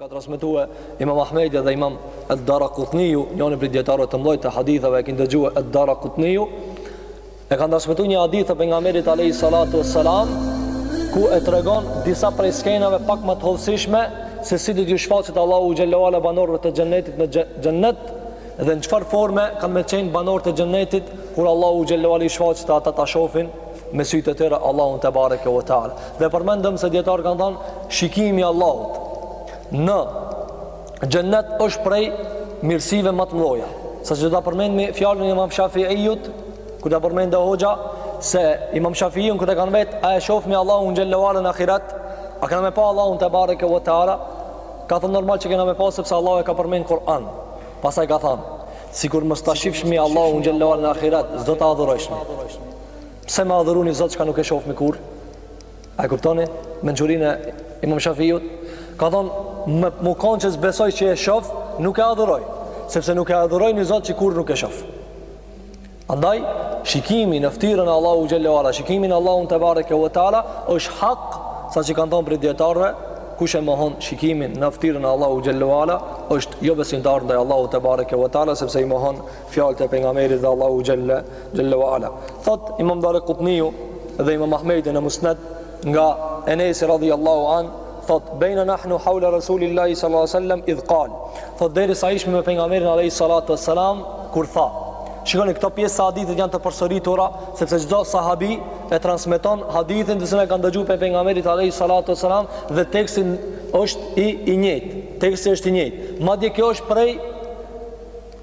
ka transmetuar Imam Ahmedi dhe Imam Ad-Darqutniu, njëri prej dijetarëve të mëdhenj të haditheve e keni dëgjue Ad-Darqutniu. E kanë transmetu një hadith të pejgamberit alayhi salatu wassalam ku e tregon disa prej skenave pak më të hollësishme se si do t'ju shfaqet Allahu xhallahu ala banorëve të xhennetit në xhennet dhe në çfarë forme kanë me qenë banorët e xhennetit kur Allahu xhallahu ala i shfaqet ata ta shofin me sytë e tyre Allahun te bareke ve teala. Dhe përmendëm se dijetarët kanë thanë shikimi i Allahut në xhennet është prej mirësive më të mëdha. Sa që do ta përmendmi fjalën e Imam Shafiut, këtu e përmend dhe hoxha se Imam Shafiun kur e kanë vet, a e shofmi Allahun xhallahu ala në ahiret? A kena me pa Allahun te bareke ve teala? Ka thënë normal që kena me pa sepse Allahu e ka përmend Kur'an. Pastaj ka thënë, sikur mos ta shifshmi Allahun xhallahu ala në ahiret, s'do ta adhurojshmi. Pse me adhuru një Zot që nuk e shofmi kurr? A e kuptoni? Mençurinë e Imam Shafiut ka thon me m'kanë që s'besoj që e shoh, nuk e adhuroj, sepse nuk e adhuroj një Zot që kurr nuk e shoh. Andaj shikimi në fytyrën e Allahu xhallahu ala, shikimi në Allahun te bareke ve teala është hak, sa që kanë thon prej dijetarëve, kush e mohon shikimin në fytyrën e Allahu xhallahu ala është jo besimtar ndaj Allahut te bareke ve teala sepse i mohon Fjalët e Pejgamberit dhe Allahu xhalla xhalla wa ala. Thot Imam Darqutniu dhe Imam Ahmedi në Musnad nga Enesi radhiyallahu an thot bejna nahnu hawla Rasulillahi sallallahu alaihi wasallam idh qal. Thot deri sa ishim me pejgamberin alayhi salatu wassalam kur tha. Shikoni këto pjesa hadithet janë të përsëritura sepse çdo sahabi e transmeton hadithin që e ka dëgjuar prej pejgamberit alayhi salatu wassalam dhe teksti është i njëjtë. Teksti është i njëjtë. Madje kjo është prej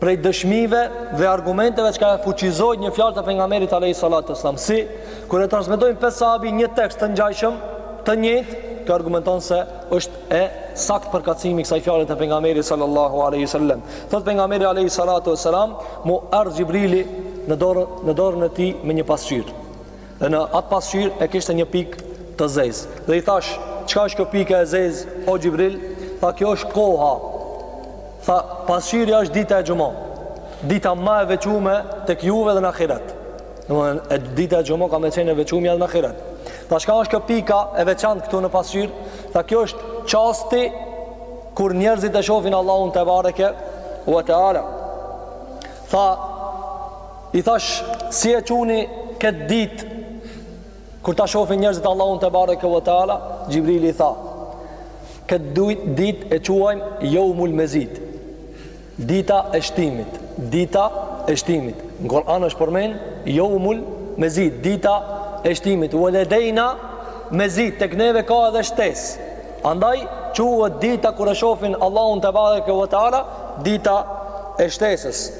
prej dëshmive dhe argumenteve që e fuqizojnë një fjalë të pejgamberit alayhi salatu wasallam si kur e transmetojnë pesë sahabi një tekst të ngjashëm të njëjtë kjo argumenton se është e sakt përkatësimi i kësaj fjale të pejgamberit sallallahu alaihi wasallam thot pejgamberi alayhi salatu wasallam m'u ardh Xhibrili në dorë në dorën e tij me një pasqyrë Dhe në atë pasqyrë e kishte një pikë të zezë. Dhe i thash, çka është kjo pika e zezë, o Xhibril? Tha, kjo është koha. Tha, pasqyra është dita e xhuma. Dita ma e veçume tek juve edhe në ahiret. E dita e xhuma ka me qenë e veçume edhe në ahiret. Tha, çka është kjo pika e veçant këtu në pasqyrë? Tha, kjo është çasti kur njerëzit e shofin Allahun te bareke ve teala. Tha, I thash, si e quni këtë ditë, kur ta shofin njerëzit Allahun tebareke ve teala, Xhibrili i tha, këtë ditë e quajmë jeumul mezid, dita e shtimit, dita e shtimit, në Kuran është përmen, jeumul mezid, dita e shtimit, ue ledejna mezid, tek neve ka edhe shtesë, andaj, quhet dita kur e shofin Allahun tebareke ve teala, dita e shtesës,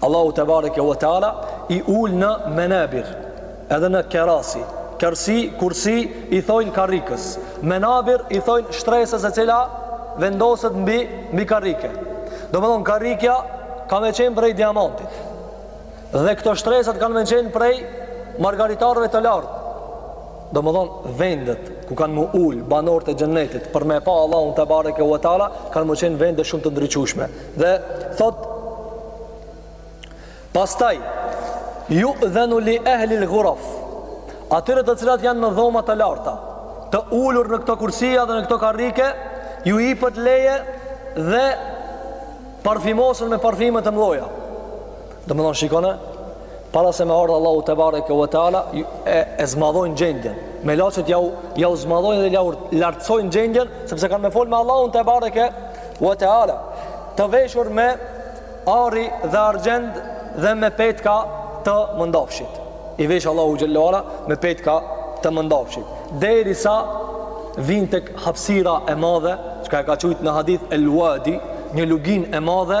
Allahu tebareke ve teala i ul në menabir edhe në kerasi kersi kursi i thojnë karrikës menabir i thojnë shtresës e cila vendoset mbi mbi karrike domethonë karrikja ka me qenë prej diamantit dhe këto shtresat kanë me qenë prej margaritarëve të lartë domethonë vendet ku kanë m'u ulë banorët e xhenetit për me pa Allahun tebareke ve teala kanë me qenë vende shumë të ndriçushme Dhe thotë Pastaj judhenu li ehlil guraf Atyre të cilat janë në dhoma të larta Të ulur në këto kursia dhe në këto karrike Ju ipet leje dhe Parfimosen me parfimet e mloja Domethonë shikone Para se me ardhë Allahu tebareke ve teala e, e zmadhojnë gjendjen Melaqet jau, jau zmadhojnë dhe jau lartësojnë gjendjen Sepse kanë me folë me Allahun tebareke ve teala Të veshur me ari dhe argjend dhe me petka të mëndafshit I veshë Allahu xhel-le ue ala me petka të mëndafshit Derisa vijnë te hapsira e madhe Çka e ka qujtë në hadith el wadi Një lugin e madhe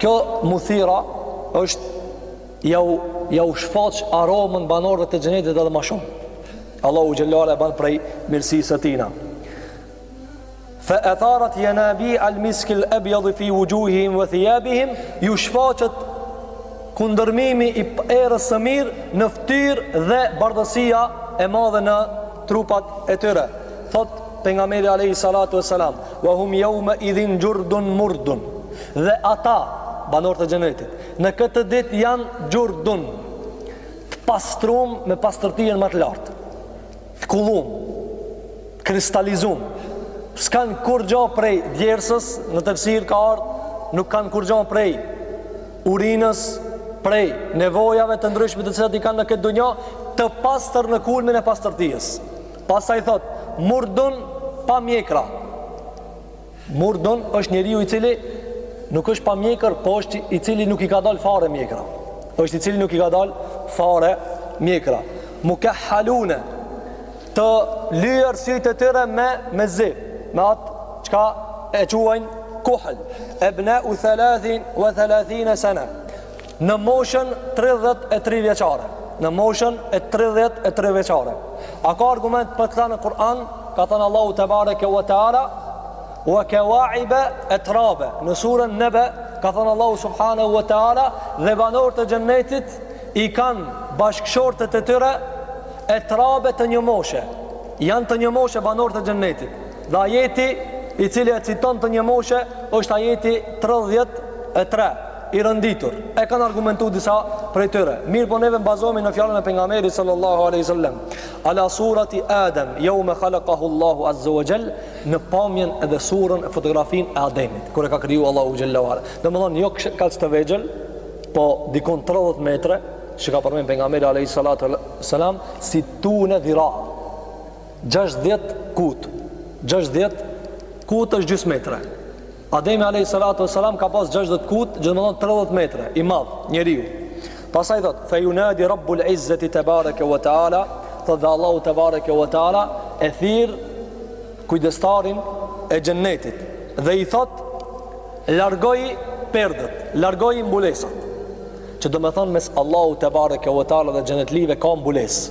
Kjo muthira është jau, jau shfaq aromën banorëve të xhenetit edhe ma shumë. Allahu xhel-le ue ala e ban prej mirësisë së tina. Fa atharat yanabi al-misk al-abyad fi wujuhihim wa thiyabihim ju shfaqet kundërmimi i erës së mirë në ftyrë dhe bardhësia e madhe në trupat e tyre. Thotë pejgamberi alejhi salatu ve selam, "Wa hum yawma idhin jurdun murdun." Dhe ata, banorët e xhenetit, në këtë ditë janë jurdun, të pastrum me pastërtinë ma të lartë. Të kullum, të kristalizum. S'kanë kurgja prej djersës, në tefsir ka ardhë, nuk kanë kurgja prej urinës, prej nevojave të ndryshme të cilat i kanë në këtë dunja, të pastër në kulmin e pastërtisë. Pastaj thotë, murdun pa mjekra. Murdun është njeriu i cili nuk është pa mjekër, po është i cili nuk i ka dalë fare mjekra. është i cili nuk i ka dalë fare mjekra. Mukahhalune, të lyer sytë e tyre me, me zi, me atë çka e quajnë kuhel. Ebnau thelathin ue thelathine sene. Në moshën tridhjetë e tri vjeçare Në moshën e tridhjetë e tri vjeçare A ka argument për këta në Kur'an Ka thënë Allahu tebareke ue teala Ua kewaibe etrabe Në surën nebe Ka thënë Allahu subhanehu ua teala Dhe banorët e xhennetit I kanë bashkëshortet e tyre Etrabe të një moshe Janë të një moshe banorët e xhennetit Dhe ajeti i cili e citon të një moshe është ajeti 33 I renditur. E kanë argumentuar disa prej tyre. Mirpo neve bazohemi në fjalën e pejgamberit sallallahu alaihi wasallam. Ala surati Adam, yawma khalaqahu Allahu azza wa jall, në pamjen edhe surën e fotografinë e Ademit, kur e ka kriju Allahu xhalla wala. Domthon jo kaq të vegjël, po dikun 30 metra, që ka përmend pejgamberi alaihi salatu wasalam, sittune dhira. 60 kut. 60 kut është gjysmë metra. Ademi alejhi salatu ves selam ka pas gjashtëdhjetë kut, që do të thotë tridhjetë metra, i madh njeriu. Pastaj thot, "Fa yunadi Rabbul Izzati tebareke ve teala", thot dhe Allahu tebareke ve teala e thirr kujdestarin e xhennetit dhe i thot, "Largoji perdet, largoji mbulesat." Që do me thonë mes Allahu tebareke ve teala dhe xhennetlive ka mbulesë.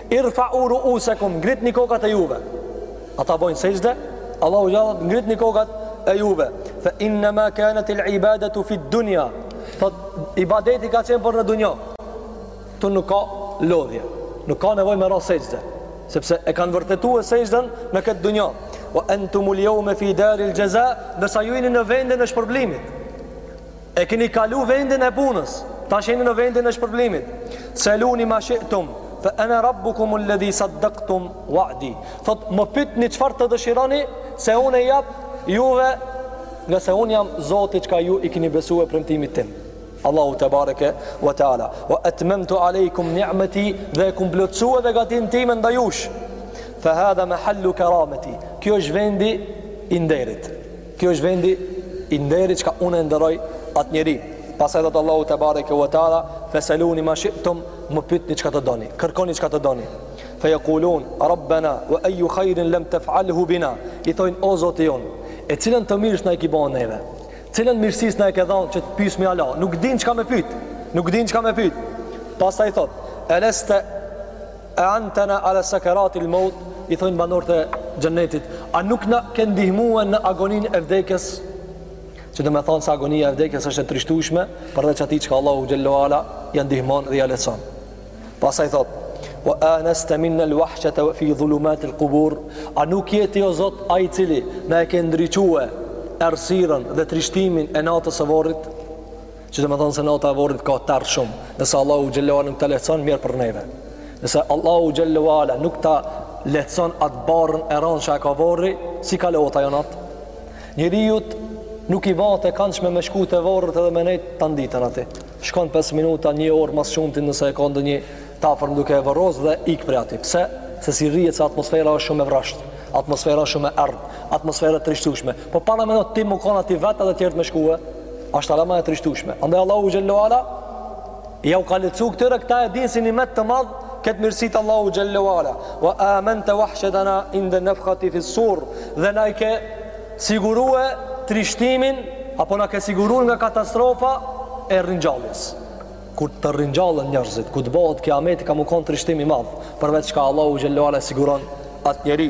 Irfau ruusekum, ngritni kokat e juve. Ata bojnë sexhde, Allahu gjallat, ngritni kokat e juve. Fe innama kanetil ibadetu fid dunja. Thot, ibadeti ka qenë për në dunja. Ktu nuk ka lodhje. Nuk ka nevoj me ra sexhde. Sepse e kanë vërtetue sexhden në këtë dunja. Ue entumul jeume fi daril xheza, ndërsa ju jini në vendin e shpërblimit. E keni kalu vendin e punës, tash jeni në vendin e shpërblimit. Seluni ma shi'tum, fa ana rabbukum alladhi saddaqtum wa'di. Thot më pyetni çfarë të dëshironi, se unë e jap juve, ngase unë jam Zoti çka ju i keni besuar premtimit tim. Allahu tebareke ve teala. Wa atmamtu alaykum ni'mati dhe e kom plotësuar begatinë time ndaj jush. Fa hadha mahallu karamati. Kjo është vendi i nderit. Kjo është vendi i nderit çka unë e nderoj atë njeri. Pastaj thotë Allahu tebareke ve teala, Feseluni ma shi'tum, më pyetni çka të doni, kërkoni çka të doni. Fejekulun, Rabbena, ve eju khairin lem tef'alhu bina. I thojnë, o Zoti jon, e cilën të mirë s'na e ki bon neve? Cilën mirësi s'na e ke dhënë që të pysmi Allah? Nuk dinë çka me pyet. Nuk dinë çka me pyet. Pastaj thotë, Eleste Eantena ala sakaratil maut i thonë banorët e xhennetit, a nuk na ke ndihmuar në agoninë e vdekjes? Që do me thonë se agonia e vdekjes është e trishtueshme, përveç atij çka Allahu xhallahu ala ja ndihmon dhe ja lehtson. Pastaj thot: "Wa anasta minna al-wahshata fi dhulumat al-qubur", a nuk je ti o Zot ai i cili na e ke ndriçuar errësirën dhe trishtimin e natës së vorrit? Që domethonë se nata e vorrit ka terr shumë, nëse Allahu xhelle ve ala nuk ta lehtëson, mjerë për neve. Nëse Allahu xhelle ve ala nuk ta lehtëson atë barrën e ronë që e ka vorri, si kalohet ajo natë? Njeriut nuk i vatë e kandshme me shku te vorret edhe me nejt tan ditën aty. Shkon 5 minuta, një orë ma së shumti nëse e ka ndonjë t'afërm duke e vorros dhe ik prej aty. Pse? Se s'i rrihet se atmosfera është shumë e vrazhdë, atmosfera është shumë e errët, atmosfera e trishtushme. Po paramendo ti m'u kanë aty vetë edhe t'tjerët me shkue, asht hala ma e trishtushme. Andaj Allahu xhelle ve ala, jau ka lehtësu këtyre, këta e dinë si nimet të madh, këtë mirësi t'Allahut xhelle ve ala. Wa amente wahshetana inde nefkhati fissur, dhe na i ke sigurue trishtimin, apo na ke sigurue nga katastrofa e ringjalljes. Kur të ringjallen njerzit, kur të bëhet kijameti, ka m'u konë trishtim i madh, përveç çka Allahu xhelle ve ala siguron atë njeri.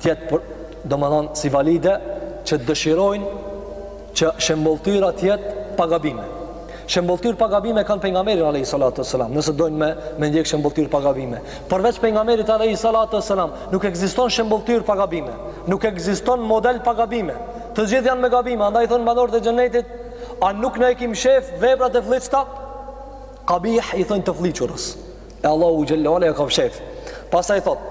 të jetë për, domethënë si valide që dëshirojnë që shembulltyra të jetë pa gabime. Shembulltyrë pa gabime kanë pejgamberin alayhi salatu wasalam, nëse dojnë me me ndjek shembulltyrë pa gabime. Përveç pejgamberit alayhi salatu wasalam, nuk ekziston shembulltyrë pa gabime. Nuk ekziston model pa gabime. Të gjithë janë me gabime, andaj thonë banorët e xhenetit, a nuk na i ki mshef veprat e flliqta? Qabih i thonë të flliqurës. E Allahu xhelle ve ala e ka mshef. Pastaj thotë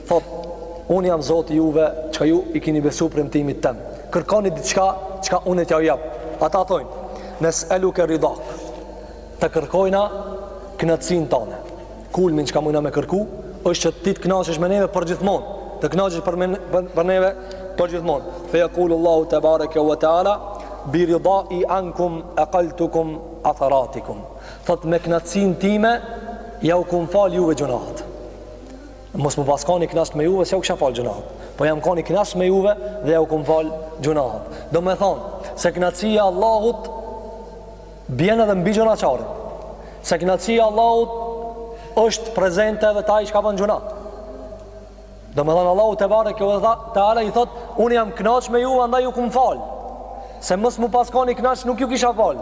Thotë, Unë jam Zoti i juve, çka ju i kini besu premtimit tem. Kërkoni diçka, çka unë t'jau jap. Ata thonë, Nes'eluke ridak. Ta kërkojna kënaqësinë tënde. Kulmin çka mundna me kërku, është që ti të kënaqesh me neve për gjithmonë, të kënaqesh për, men, për, për neve për gjithmonë. Fe yaqulu Allahu tebareke ve teala bi ridai ankum aqaltukum atharatikum. Thot me kënaqësinë time jau kum fal juve gjunahet. Mos m'u pas kanë i knaqt me juve, s'jau kisha fal gjunahet. Po jam kanë i knaqt me juve dhe jau kum fal gjunahet. Domethonë, se knaqsia e Allahut bjen edhe mbi gjunahqarit. Se knaqsia e Allahut është prezente edhe te ai çka ban gjunahet. Domethonë, Allahu tebareke ve teala i thotë, unë jam knaq me juve, andaj ju kum fal. Se mos m'u pas kanë i knaq, nuk ju kisha fal.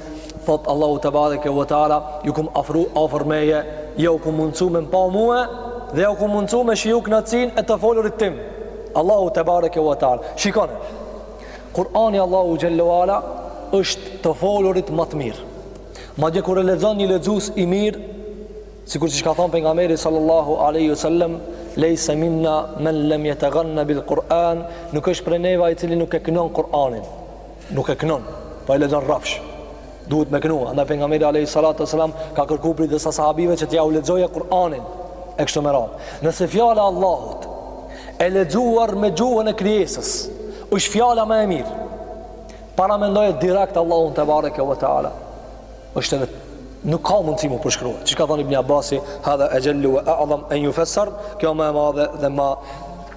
Thot Allahu tebareke ve teala, ju kum afru afër meje, jau kum mundsu me pa mua dhe jau kum mundsu me shiju knaqsinë e të folurit tim. Allahu tebareke ve teala. Shikoni. Kur'ani i Allahut xhelle ve ala është të folurit më të mirë. Madje kur e lexon një lexues i mirë, sikur siç ka thënë pejgamberi sallallahu alaihi wasallam, lejse minna men lem jetegenne bil Kur'an, nuk është prej neve ai i cili nuk e kënon Kur'anin. Nuk e kënon, po e lexon rrafsh. Duhet me kënu, andaj pejgamberi alayhi salatu wasalam ka kërkuar prej disa sahabive që t'ia u lexojnë Kur'anin e kështu me radhë. Nëse fjala e Allahut e lexuar me gjuhën e krijesës, është fjala më e mirë. Paramendoje direkt Allahun te bareke ve teala. Është edhe nuk ka mundësi me përshkru. Çka thon Ibn Abbasi, hadha ajallu wa a'zam an yufassar, kjo ma e madhe dhe ma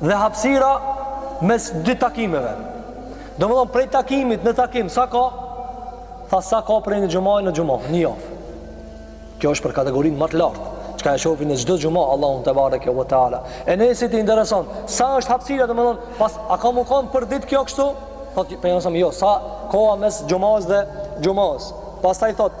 Dhe hapësira mes dy takimeve. Domthon prej takimit në takim sa ka? Tha sa ka prej një xhumaje në xhuma, një javë. Kjo është për kategorinë më të lartë, çka e shohim në çdo xhuma Allahun te bareke u teala. E nëse të intereson, sa është hapësira domthon, pas a ka me kon për ditë kjo kështu? Thot po jam jo, sa koha mes xhumas dhe xhumas. Pastaj thot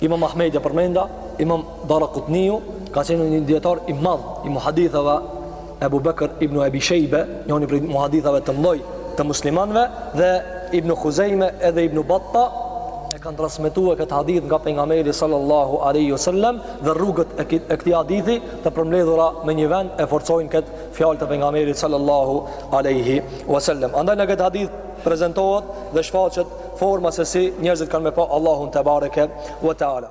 Imam Ahmedi e përmenda, Imam Darakutniu ka qenë një dietar i madh i muhadithave Ebu Bekr ibn Ebi Shejbe, njëni prej muhadithave të mdhoj të muslimanve, dhe ibn Khuzejme edhe ibn Batta e kanë transmetuar këtë hadith nga pejgamberi sallallahu aleyhi sallam dhe rrugët e këtij hadithi të përmbledhura në një vend e forcojnë këtë fjalë të pejgamberit sallallahu aleyhi sallam. Andaj në këtë hadith prezentohet dhe shfaqet forma se si njerëzit kanë me pa Allahun te bareke we teala.